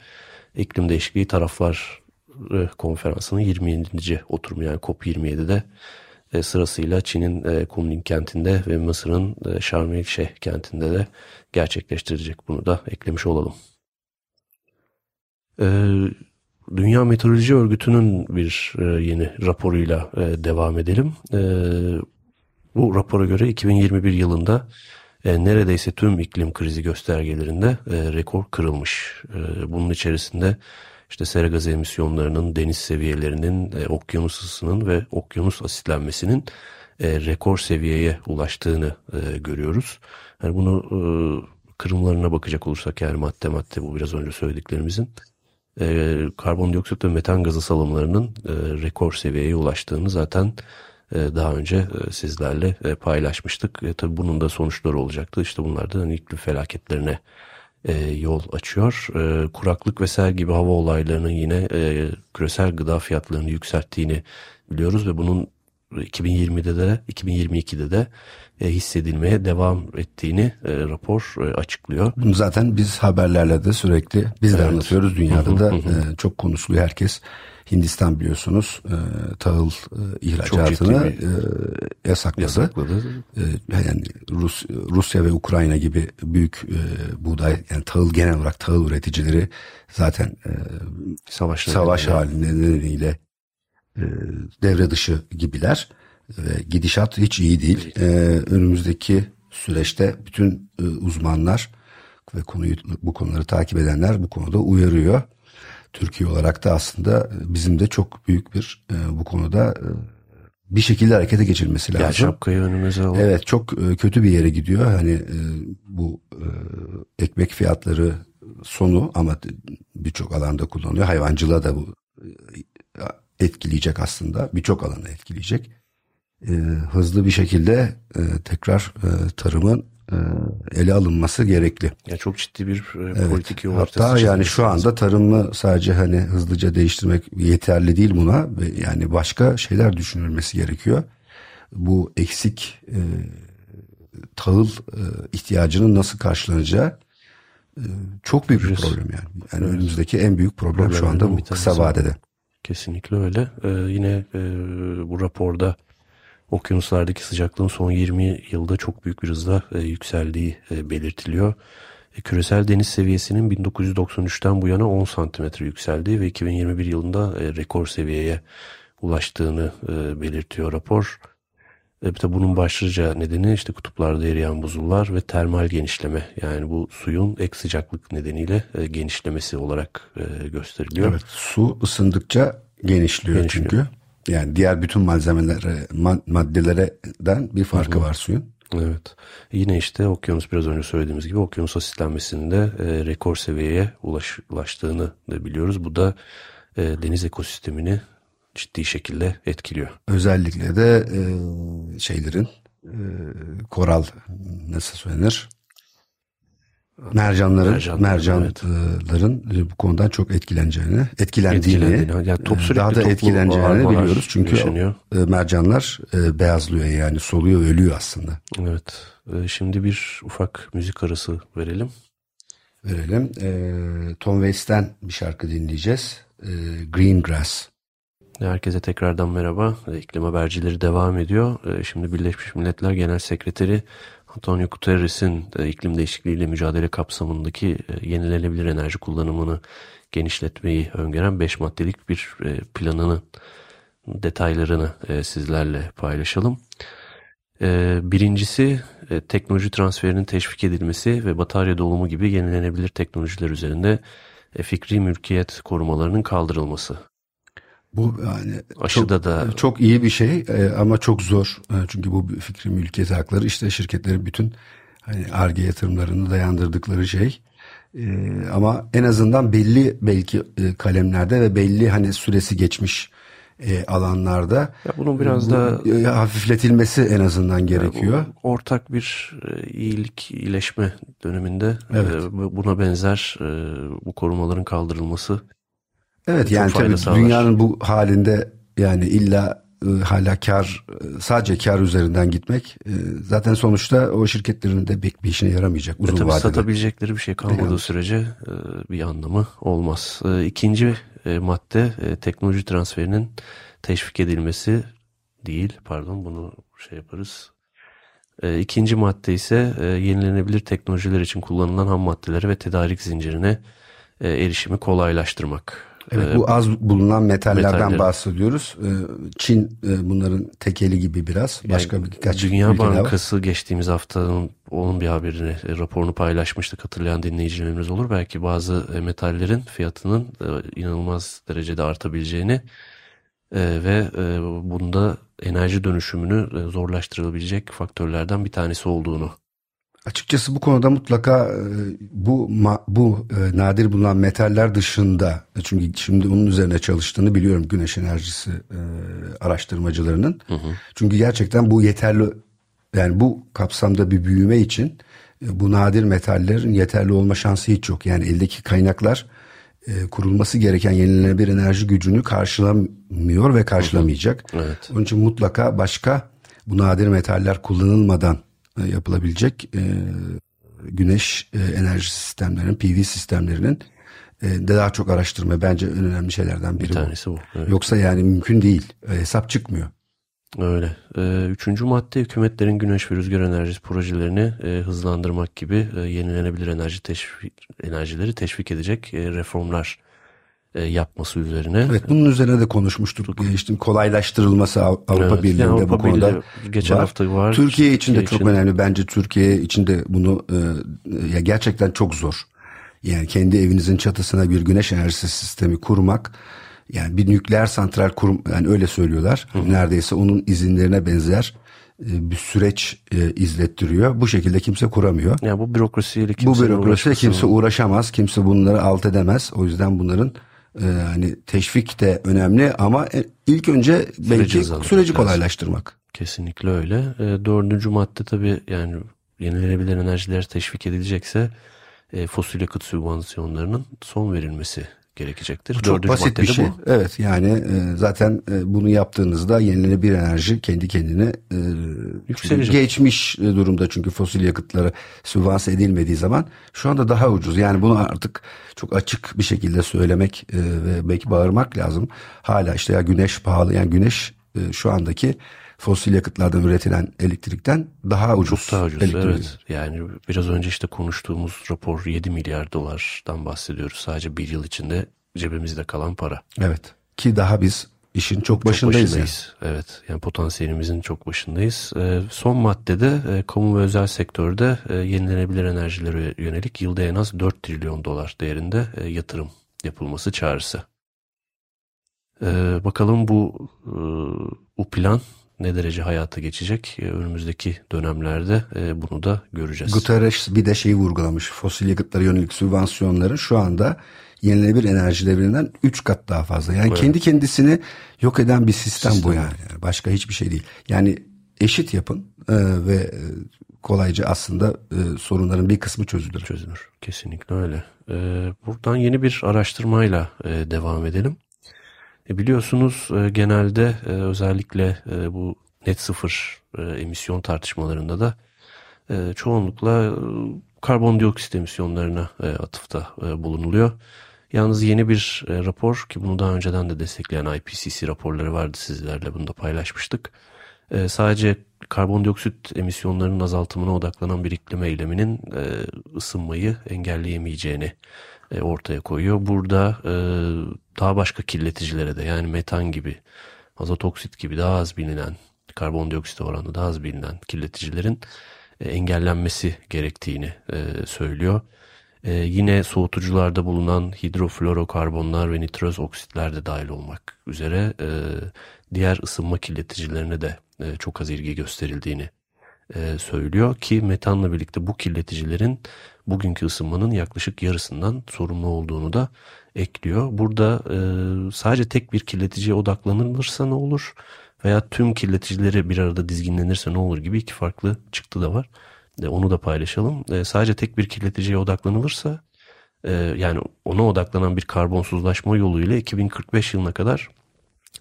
iklim değişikliği taraflar konferansının 27. oturumu yani COP27'de e, sırasıyla Çin'in e, Kunming kentinde ve Mısır'ın e, Şarm kentinde de gerçekleştirecek. Bunu da eklemiş olalım. E, Dünya Meteoroloji Örgütü'nün bir e, yeni raporuyla e, devam edelim. E, bu rapora göre 2021 yılında e, neredeyse tüm iklim krizi göstergelerinde e, rekor kırılmış. E, bunun içerisinde işte sera gazı emisyonlarının, deniz seviyelerinin, e, okyanus ısısının ve okyanus asitlenmesinin e, rekor seviyeye ulaştığını e, görüyoruz. Yani bunu e, kırımlarına bakacak olursak yani madde madde bu biraz önce söylediklerimizin e, karbondioksit ve metan gazı salımlarının e, rekor seviyeye ulaştığını zaten e, daha önce e, sizlerle e, paylaşmıştık. E, tabii bunun da sonuçları olacaktı. İşte bunlar da hani iklim felaketlerine e, yol açıyor. E, kuraklık ve sel gibi hava olaylarının yine e, küresel gıda fiyatlarını yükselttiğini biliyoruz ve bunun 2020'de de 2022'de de e, hissedilmeye devam ettiğini e, rapor e, açıklıyor. Bunu zaten biz haberlerle de sürekli biz de evet. anlatıyoruz. Dünyada da e, çok konuşuluyor herkes. Hindistan biliyorsunuz e, tahıl e, ihracatını e, yasakladı. yasakladı. E, yani Rus, Rusya ve Ukrayna gibi büyük e, buğday yani tahıl genel olarak tahıl üreticileri zaten e, savaş, savaş halinde nedeniyle e, devre dışı gibiler. E, gidişat hiç iyi değil. E, önümüzdeki süreçte bütün e, uzmanlar ve konuyu bu konuları takip edenler bu konuda uyarıyor. Türkiye olarak da aslında bizim de çok büyük bir e, bu konuda e, bir şekilde harekete geçilmesi lazım. Ya şapkayı önümüze alalım. Evet çok e, kötü bir yere gidiyor. Hani e, bu e, ekmek fiyatları sonu ama birçok alanda kullanılıyor. Hayvancılığa da bu etkileyecek aslında. Birçok alanda etkileyecek. Hızlı bir şekilde tekrar tarımın ele alınması gerekli. Ya çok ciddi bir e, Evet. politik yol Hatta yani şu anda tarımı sadece hani hızlıca değiştirmek yeterli değil buna. Yani başka şeyler düşünülmesi gerekiyor. Bu eksik e, tahıl e, ihtiyacının nasıl karşılanacağı e, çok büyük bir Göreceğiz. problem yani. Yani önümüzdeki en büyük problem şu anda bu bir kısa vadede. Kesinlikle öyle. Ee, yine e, bu raporda okyanuslardaki sıcaklığın son 20 yılda çok büyük bir hızla e, yükseldiği e, belirtiliyor. E, küresel deniz seviyesinin 1993'ten bu yana 10 santimetre yükseldiği ve 2021 yılında e, rekor seviyeye ulaştığını e, belirtiyor rapor. E, tabi bunun başlıca nedeni işte kutuplarda eriyen buzullar ve termal genişleme. Yani bu suyun ek sıcaklık nedeniyle e, genişlemesi olarak e, gösteriliyor. Evet, su ısındıkça genişliyor, Genişliyor. çünkü. Yani diğer bütün malzemelere, ma- maddelerden bir farkı var suyun. Evet. Yine işte okyanus biraz önce söylediğimiz gibi okyanus asitlenmesinde e, rekor seviyeye ulaş, ulaştığını da biliyoruz. Bu da e, deniz ekosistemini ciddi şekilde etkiliyor. Özellikle de e, şeylerin e, koral nasıl söylenir? Mercanların, Mercanların, mercanların e, bu konudan çok etkileneceğini, etkilendiğini, Etkilendiğini, yani top e, daha da etkileneceğini biliyoruz. Çünkü yaşanıyor. e, mercanlar e, beyazlıyor yani soluyor, ölüyor aslında. Evet. Şimdi bir ufak müzik arası verelim. Verelim. Tom Waits'ten bir şarkı dinleyeceğiz. Green Grass. Herkese tekrardan merhaba. İklim habercileri devam ediyor. Şimdi Birleşmiş Milletler Genel Sekreteri Antonio Guterres'in e, iklim değişikliğiyle mücadele kapsamındaki e, yenilenebilir enerji kullanımını genişletmeyi öngören 5 maddelik bir e, planının detaylarını sizlerle paylaşalım. Birincisi teknoloji transferinin teşvik edilmesi ve batarya dolumu gibi yenilenebilir teknolojiler üzerinde fikri mülkiyet korumalarının kaldırılması. Bu yani Aşıda çok, da çok iyi bir şey e, ama çok zor. E, çünkü bu fikri mülkiyet hakları işte şirketlerin bütün hani arge yatırımlarını dayandırdıkları şey. E, ama en azından belli belki e, kalemlerde ve belli hani süresi geçmiş e, alanlarda ya bunun biraz bu, da e, hafifletilmesi en azından gerekiyor. ortak bir e, iyilik iyileşme döneminde Evet. e, bu- buna benzer e, bu korumaların kaldırılması Evet yani tabii sağlar. dünyanın bu halinde yani illa e, hala kar e, sadece kar üzerinden gitmek e, zaten sonuçta o şirketlerin de pek bir işine yaramayacak uzun tabii vadede. satabilecekleri bir şey kalmadığı Yani. sürece e, bir anlamı olmaz. E, İkinci e, madde e, teknoloji transferinin teşvik edilmesi değil. Pardon bunu şey yaparız. E, İkinci madde ise e, yenilenebilir teknolojiler için kullanılan ham maddelere ve tedarik zincirine e, erişimi kolaylaştırmak. Evet E, bu az bulunan metallerden metallerin. bahsediyoruz. E, Çin e, bunların tekeli gibi biraz. Yani Başka birkaç Dünya daha var. Bankası geçtiğimiz haftanın onun bir haberini, e, raporunu paylaşmıştık. Hatırlayan dinleyicilerimiz olur. Belki bazı e, metallerin fiyatının inanılmaz derecede artabileceğini ve bunda enerji dönüşümünü zorlaştırılabilecek faktörlerden bir tanesi olduğunu. Açıkçası bu konuda mutlaka e, bu bu e, nadir bulunan metaller dışında çünkü şimdi onun üzerine çalıştığını biliyorum güneş enerjisi e, araştırmacılarının. Çünkü gerçekten bu yeterli yani bu kapsamda bir büyüme için bu nadir metallerin yeterli olma şansı hiç yok. Yani eldeki kaynaklar kurulması gereken yenilenebilir enerji gücünü karşılamıyor ve karşılamayacak. Evet. Onun için mutlaka başka bu nadir metaller kullanılmadan yapılabilecek e, güneş e, enerji sistemlerinin, PV sistemlerinin e, de daha çok araştırma bence en önemli şeylerden biri Bir bu. tanesi bu. Evet. Yoksa yani mümkün değil. E, hesap çıkmıyor. Öyle. Üçüncü madde hükümetlerin güneş ve rüzgar enerjisi projelerini e, hızlandırmak gibi e, yenilenebilir enerji teşvik, enerjileri teşvik edecek e, reformlar e, yapması üzerine. Evet bunun üzerine de konuşmuştuk. E, işte kolaylaştırılması Av- Avrupa Evet, Birliği'nde yani Avrupa bu konuda geçen var. hafta var. Türkiye için de Türkiye çok için. önemli. Bence Türkiye için de bunu e, ya gerçekten çok zor. Yani kendi evinizin çatısına bir güneş enerjisi sistemi kurmak yani bir nükleer santral kurum yani öyle söylüyorlar. Neredeyse onun izinlerine benzer e, bir süreç e, izlettiriyor. Bu şekilde kimse kuramıyor. Yani bu bürokrasiyle kimse Bu bürokrasiyle kimse uğraşamaz. Kimse bunları alt edemez. O yüzden bunların e, hani teşvik de önemli ama e, ilk önce belki süreci, süreci kolaylaştırmak. Kesinlikle öyle. E, dördüncü madde tabii yani yenilenebilir enerjiler teşvik edilecekse e, fosil yakıt sübvansiyonlarının son verilmesi gerekecektir. Bu çok basit bir şey. Bu. Evet yani e, zaten e, bunu yaptığınızda yenilenebilir enerji kendi kendine e, Yükselecek. geçmiş durumda çünkü fosil yakıtları sübvanse edilmediği zaman şu anda daha ucuz. Yani bunu artık çok açık bir şekilde söylemek e, ve belki bağırmak lazım. Hala işte ya güneş pahalı yani güneş e, şu andaki fosil yakıtlardan üretilen elektrikten daha ucuz. Çok daha ucuz elektrik. evet. Yani biraz önce işte konuştuğumuz rapor 7 milyar dolardan bahsediyoruz. Sadece bir yıl içinde cebimizde kalan para. Evet ki daha biz işin çok başındayız. Çok başındayız. Yani. Evet yani potansiyelimizin çok başındayız. Ee, son maddede e, kamu ve özel sektörde e, yenilenebilir enerjilere yönelik yılda en az 4 trilyon dolar değerinde e, yatırım yapılması çağrısı. Ee, bakalım bu e, bu plan ne derece hayata geçecek e, önümüzdeki dönemlerde e, bunu da göreceğiz. Guterres bir de şeyi vurgulamış fosil yakıtlara yönelik sübvansiyonların şu anda yenilenebilir enerjilerinden 3 kat daha fazla. Yani evet. kendi kendisini yok eden bir sistem, sistem bu yani. yani. Başka hiçbir şey değil. Yani eşit yapın e, ve kolayca aslında e, sorunların bir kısmı çözülür. Çözülür. Kesinlikle öyle. E, buradan yeni bir araştırmayla e, devam edelim. E biliyorsunuz e, genelde e, özellikle bu net sıfır emisyon tartışmalarında da çoğunlukla e, karbondioksit emisyonlarına atıfta bulunuluyor. Yalnız yeni bir rapor ki bunu daha önceden de destekleyen IPCC raporları vardı sizlerle bunu da paylaşmıştık. E, sadece karbondioksit emisyonlarının azaltımına odaklanan bir iklim eyleminin ısınmayı engelleyemeyeceğini ortaya koyuyor. Burada daha başka kirleticilere de yani metan gibi, azot oksit gibi daha az bilinen, karbondioksit oranı daha az bilinen kirleticilerin e, engellenmesi gerektiğini e, söylüyor. E, yine soğutucularda bulunan hidroflorokarbonlar ve nitroz oksitler de dahil olmak üzere diğer ısınma kirleticilerine de çok az ilgi gösterildiğini söylüyor ki metanla birlikte bu kirleticilerin bugünkü ısınmanın yaklaşık yarısından sorumlu olduğunu da ekliyor. Burada e, sadece tek bir kirleticiye odaklanılırsa ne olur veya tüm kirleticileri bir arada dizginlenirse ne olur gibi iki farklı çıktı da var. E, onu da paylaşalım. E, sadece tek bir kirleticiye odaklanılırsa e, yani ona odaklanan bir karbonsuzlaşma yoluyla 2045 yılına kadar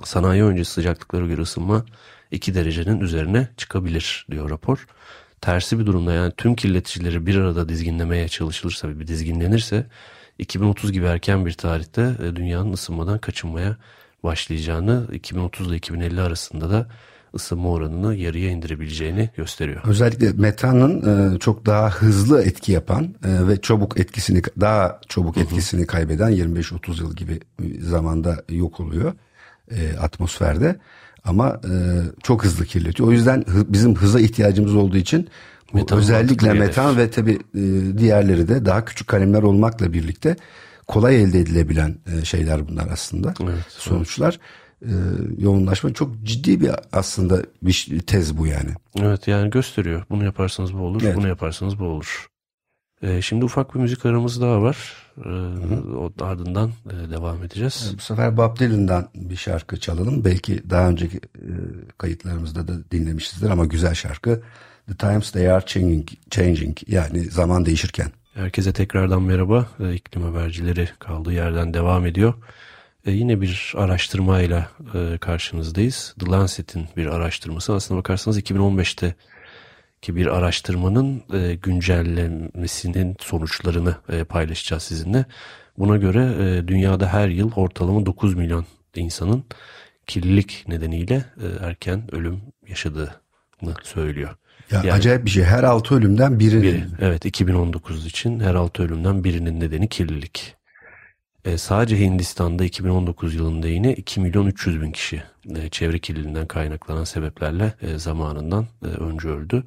sanayi öncesi sıcaklıklara göre ısınma 2 derecenin üzerine çıkabilir diyor rapor. Tersi bir durumda yani tüm kirleticileri bir arada dizginlemeye çalışılırsa bir dizginlenirse 2030 gibi erken bir tarihte e, dünyanın ısınmadan kaçınmaya başlayacağını 2030 ile 2050 arasında da ısınma oranını yarıya indirebileceğini gösteriyor. Özellikle metanın e, çok daha hızlı etki yapan e, ve çabuk etkisini daha çabuk etkisini kaybeden 25-30 yıl gibi zamanda yok oluyor atmosferde. Ama çok hızlı kirletiyor. O yüzden hı, bizim hıza ihtiyacımız olduğu için metan özellikle metan ve tabi e, diğerleri de daha küçük kalemler olmakla birlikte kolay elde edilebilen e, şeyler bunlar aslında. Evet, sonuçlar. E, yoğunlaşma çok ciddi bir aslında bir tez bu yani. Evet yani gösteriyor. Bunu yaparsanız bu olur, evet. bunu yaparsanız bu olur. E, şimdi ufak bir müzik aramız daha var. O ardından devam edeceğiz. Bu sefer Bob Dylan'dan bir şarkı çalalım. Belki daha önceki kayıtlarımızda da dinlemişizdir ama güzel şarkı. The Times They Are Changing, changing yani zaman değişirken. Herkese tekrardan merhaba. İklim habercileri kaldığı yerden devam ediyor. E, yine bir araştırmayla e, karşınızdayız. The Lancet'in bir araştırması. Aslına bakarsanız 2015'te ki bir araştırmanın e, güncellemesinin sonuçlarını e, paylaşacağız sizinle. Buna göre e, dünyada her yıl ortalama 9 milyon insanın kirlilik nedeniyle e, erken ölüm yaşadığını söylüyor. Ya yani, acayip bir şey. Her altı ölümden birinin. Biri, evet 2019 için her altı ölümden birinin nedeni kirlilik. E, sadece Hindistan'da 2019 yılında yine 2 milyon 300 bin kişi e, çevre kirliliğinden kaynaklanan sebeplerle e, zamanından e, önce öldü.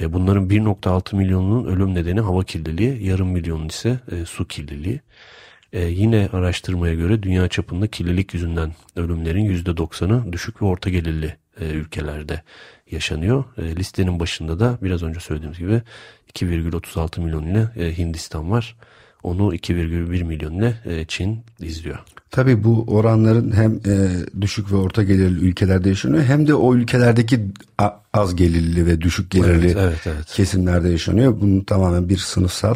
E, bunların 1.6 milyonunun ölüm nedeni hava kirliliği, yarım milyonun ise e, su kirliliği. E, yine araştırmaya göre dünya çapında kirlilik yüzünden ölümlerin %90'ı düşük ve orta gelirli e, ülkelerde yaşanıyor. E, listenin başında da biraz önce söylediğimiz gibi 2,36 milyon ile e, Hindistan var. Onu 2,1 milyon ile e, Çin izliyor. Tabii bu oranların hem e, düşük ve orta gelirli ülkelerde yaşanıyor hem de o ülkelerdeki az gelirli ve düşük gelirli evet, evet, evet. kesimlerde yaşanıyor. Bunun tamamen bir sınıfsal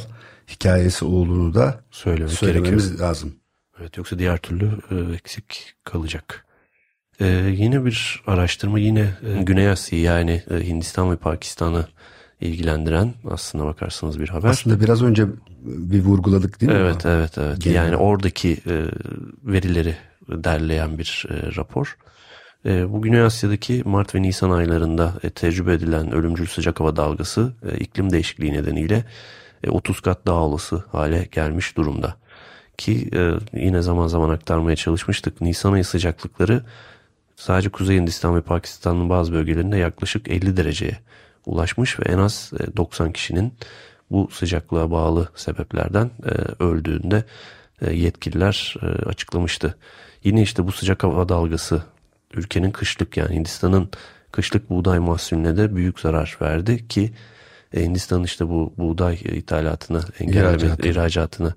hikayesi olduğunu da Söylemek söylememiz gerekiyor. lazım. Evet yoksa diğer türlü e, eksik kalacak. Ee, yine bir araştırma yine e, Güney Asya yani e, Hindistan ve Pakistan'ı ilgilendiren aslına bakarsanız bir haber. Aslında biraz önce bir vurguladık değil mi? Evet, evet, evet. Genel. Yani oradaki e, verileri derleyen bir e, rapor. E, bu Güney Asya'daki Mart ve Nisan aylarında e, tecrübe edilen ölümcül sıcak hava dalgası e, iklim değişikliği nedeniyle e, 30 kat daha olası hale gelmiş durumda. Ki e, yine zaman zaman aktarmaya çalışmıştık. Nisan ayı sıcaklıkları sadece Kuzey Hindistan ve Pakistan'ın bazı bölgelerinde yaklaşık 50 dereceye ulaşmış ve en az 90 e, kişinin bu sıcaklığa bağlı sebeplerden e, öldüğünde e, yetkililer açıklamıştı. Yine işte bu sıcak hava dalgası ülkenin kışlık yani Hindistan'ın kışlık buğday mahsulüne de büyük zarar verdi ki Hindistan işte bu buğday ithalatını engelleme ihracatını, ihracatını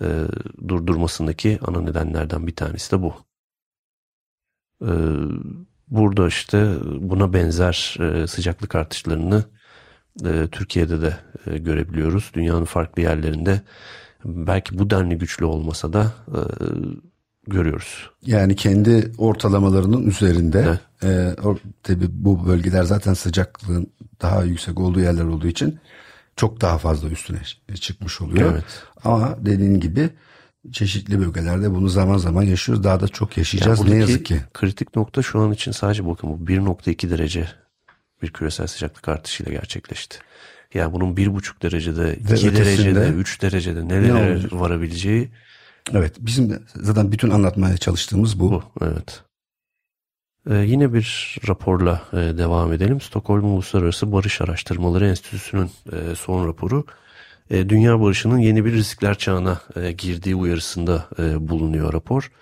e, durdurmasındaki ana nedenlerden bir tanesi de bu. E, Burada işte buna benzer e, sıcaklık artışlarını e, Türkiye'de de e, görebiliyoruz. Dünyanın farklı yerlerinde belki bu denli güçlü olmasa da görüyoruz. Yani kendi ortalamalarının üzerinde. Evet. E, tabii bu bölgeler zaten sıcaklığın daha yüksek olduğu yerler olduğu için çok daha fazla üstüne çıkmış oluyor. Evet. Ama dediğin gibi çeşitli bölgelerde bunu zaman zaman yaşıyoruz. Daha da çok yaşayacağız yani ne yazık ki. Kritik nokta şu an için sadece bakın bu 1.2 derece bir küresel sıcaklık artışıyla gerçekleşti. Yani bunun 1.5 derecede, 2 derecede, 3 derecede nelere ne varabileceği. Evet bizim zaten bütün anlatmaya çalıştığımız bu. evet. Ee, yine bir raporla e, devam edelim. Stockholm Uluslararası Barış Araştırmaları Enstitüsü'nün e, son raporu e, dünya barışının yeni bir riskler çağına e, girdiği uyarısında e, bulunuyor rapor.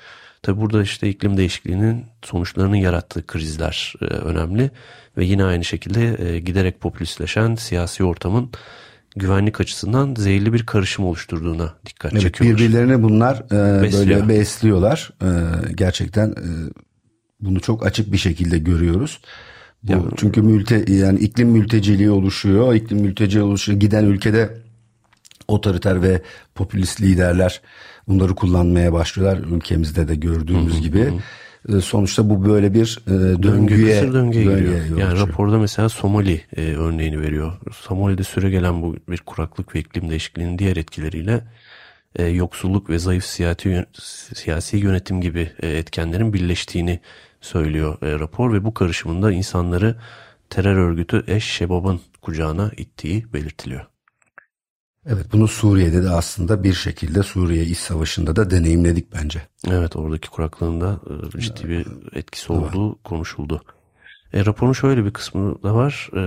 Tabi burada işte iklim değişikliğinin sonuçlarının yarattığı krizler önemli ve yine aynı şekilde giderek popülistleşen siyasi ortamın güvenlik açısından zehirli bir karışım oluşturduğuna dikkat evet, çekiyorlar. Birbirlerini bunlar e, Besliyor. böyle besliyorlar. E, gerçekten e, bunu çok açık bir şekilde görüyoruz. Bu, yani, çünkü mülte yani iklim mülteciliği oluşuyor. İklim mülteciliği oluşuyor. Giden ülkede otoriter ve popülist liderler bunları kullanmaya başlıyorlar ülkemizde de gördüğümüz hı, gibi. Hı. E, sonuçta bu böyle bir döngüye, Döngü, döngüye giriyor. Yani raporda mesela Somali e, örneğini veriyor. Somali'de süre gelen bu bir kuraklık ve iklim değişikliğinin diğer etkileriyle e, yoksulluk ve zayıf siyasi, siyasi yönetim gibi e, etkenlerin birleştiğini söylüyor e, rapor ve bu karışımında insanları terör örgütü Eş Şebab'ın kucağına ittiği belirtiliyor. Evet bunu Suriye'de de aslında bir şekilde Suriye İç Savaşı'nda da deneyimledik bence. Evet oradaki kuraklığında e, ciddi bir etkisi olduğu evet. konuşuldu. E, raporun şöyle bir kısmı da var. E,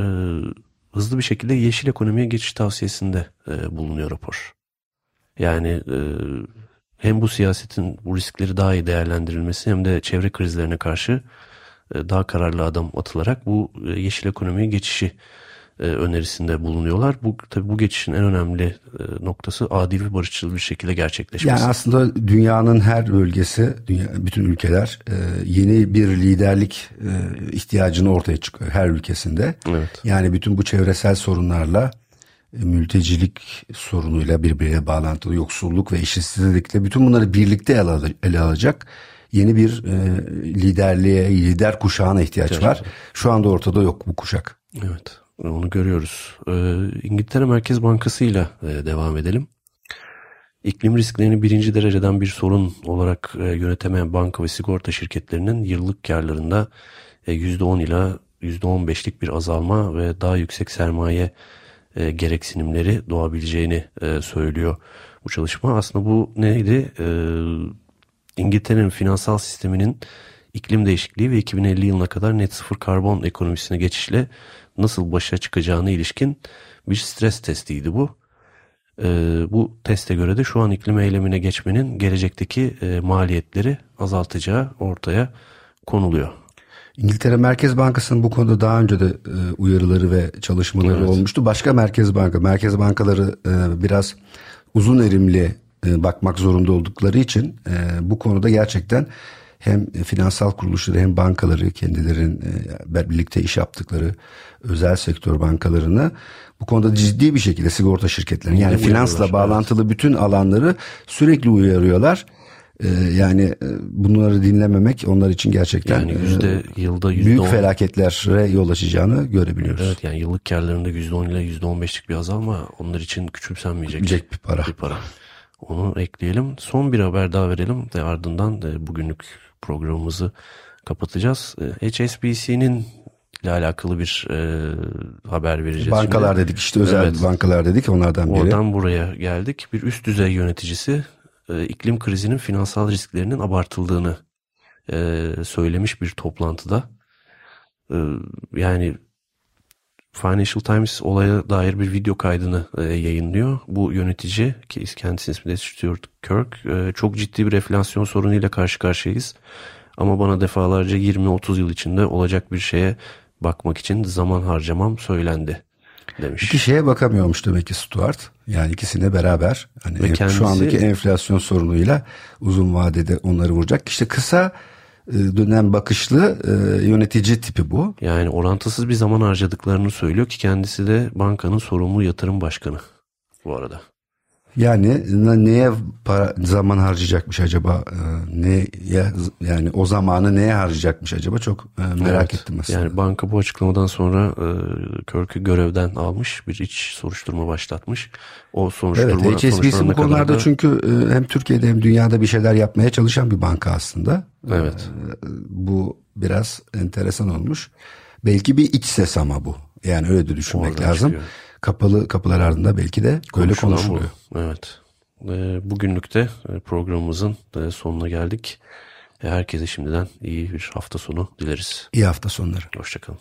hızlı bir şekilde yeşil ekonomiye geçiş tavsiyesinde e, bulunuyor rapor. Yani e, hem bu siyasetin bu riskleri daha iyi değerlendirilmesi hem de çevre krizlerine karşı e, daha kararlı adım atılarak bu e, yeşil ekonomiye geçişi e, önerisinde bulunuyorlar. Bu tabi bu geçişin en önemli e, noktası adil ve barışçıl bir şekilde gerçekleşmesi. Yani aslında dünyanın her bölgesi, dünya, bütün ülkeler e, yeni bir liderlik ihtiyacını ortaya çıkıyor her ülkesinde. Evet. Yani bütün bu çevresel sorunlarla mültecilik sorunuyla birbirine bağlantılı yoksulluk ve işsizlikle bütün bunları birlikte ele alacak yeni bir liderliğe, lider kuşağına ihtiyaç Gerçekten. var. Şu anda ortada yok bu kuşak. Evet. Onu görüyoruz. Ee, İngiltere Merkez Bankası ile e, devam edelim. İklim risklerini birinci dereceden bir sorun olarak e, yönetemeyen banka ve sigorta şirketlerinin yıllık karlarında e, %10 ila %15'lik bir azalma ve daha yüksek sermaye e, gereksinimleri doğabileceğini söylüyor bu çalışma. Aslında bu neydi? İngiltere'nin finansal sisteminin iklim değişikliği ve 2050 yılına kadar net sıfır karbon ekonomisine geçişle nasıl başa çıkacağına ilişkin bir stres testiydi bu. E, bu teste göre de şu an iklim eylemine geçmenin gelecekteki e, maliyetleri azaltacağı ortaya konuluyor. İngiltere Merkez Bankası'nın bu konuda daha önce de e, uyarıları ve çalışmaları Evet. olmuştu. Başka merkez banka, merkez bankaları e, biraz uzun erimli e, bakmak zorunda oldukları için e, bu konuda gerçekten hem finansal kuruluşları hem bankaları kendilerin e, birlikte iş yaptıkları özel sektör bankalarını bu konuda ciddi bir şekilde sigorta şirketlerini yani finansla evet. bağlantılı bütün alanları sürekli uyarıyorlar. E, yani e, bunları dinlememek onlar için gerçekten Yani yüzde yılda yüzde büyük on- felaketlere yol açacağını görebiliyoruz. Evet yani yıllık karlarında %10 ile %15'lik bir azalma onlar için küçümsenmeyecek bir para. bir para. Onu ekleyelim. Son bir haber daha verelim ve ardından da bugünlük programımızı kapatacağız. Ee, HSBC'nin ile alakalı bir e, haber vereceğiz. Bankalar şimdi. dedik işte özel Evet. bankalar dedik onlardan biri. Oradan buraya geldik. Bir üst düzey yöneticisi e, iklim krizinin finansal risklerinin abartıldığını e, söylemiş bir toplantıda. E, yani Financial Times olaya dair bir video kaydını e, yayınlıyor. Bu yönetici ki kendisi ismi de Stuart Kirk e, çok ciddi bir enflasyon sorunuyla karşı karşıyayız. Ama bana defalarca 20-30 yıl içinde olacak bir şeye bakmak için zaman harcamam söylendi demiş. İki şeye bakamıyormuş demek ki Stuart. Yani ikisine beraber hani Ve kendisi- şu andaki enflasyon sorunuyla uzun vadede onları vuracak. İşte kısa dönem bakışlı e, yönetici tipi bu. Yani orantısız bir zaman harcadıklarını söylüyor ki kendisi de bankanın sorumlu yatırım başkanı bu arada. Yani ne- neye para, zaman harcayacakmış acaba? E, neye yani o zamanı neye harcayacakmış acaba? Çok e, merak Evet. ettim aslında. Yani banka bu açıklamadan sonra e, Kirk'ü görevden almış bir iç soruşturma başlatmış. O soruşturma Evet, HSBC bu konularda da- çünkü e, hem Türkiye'de hem dünyada bir şeyler yapmaya çalışan bir banka aslında. Evet. E, Bu biraz enteresan olmuş. Belki bir iç ses ama bu. Yani öyle de düşünmek Oradan lazım. çıkıyor. Kapalı kapılar ardında belki de böyle bu. konuşuluyor. Evet. Bugünlük de e, programımızın e, sonuna geldik. E, herkese şimdiden iyi bir hafta sonu dileriz. İyi hafta sonları. Hoşçakalın.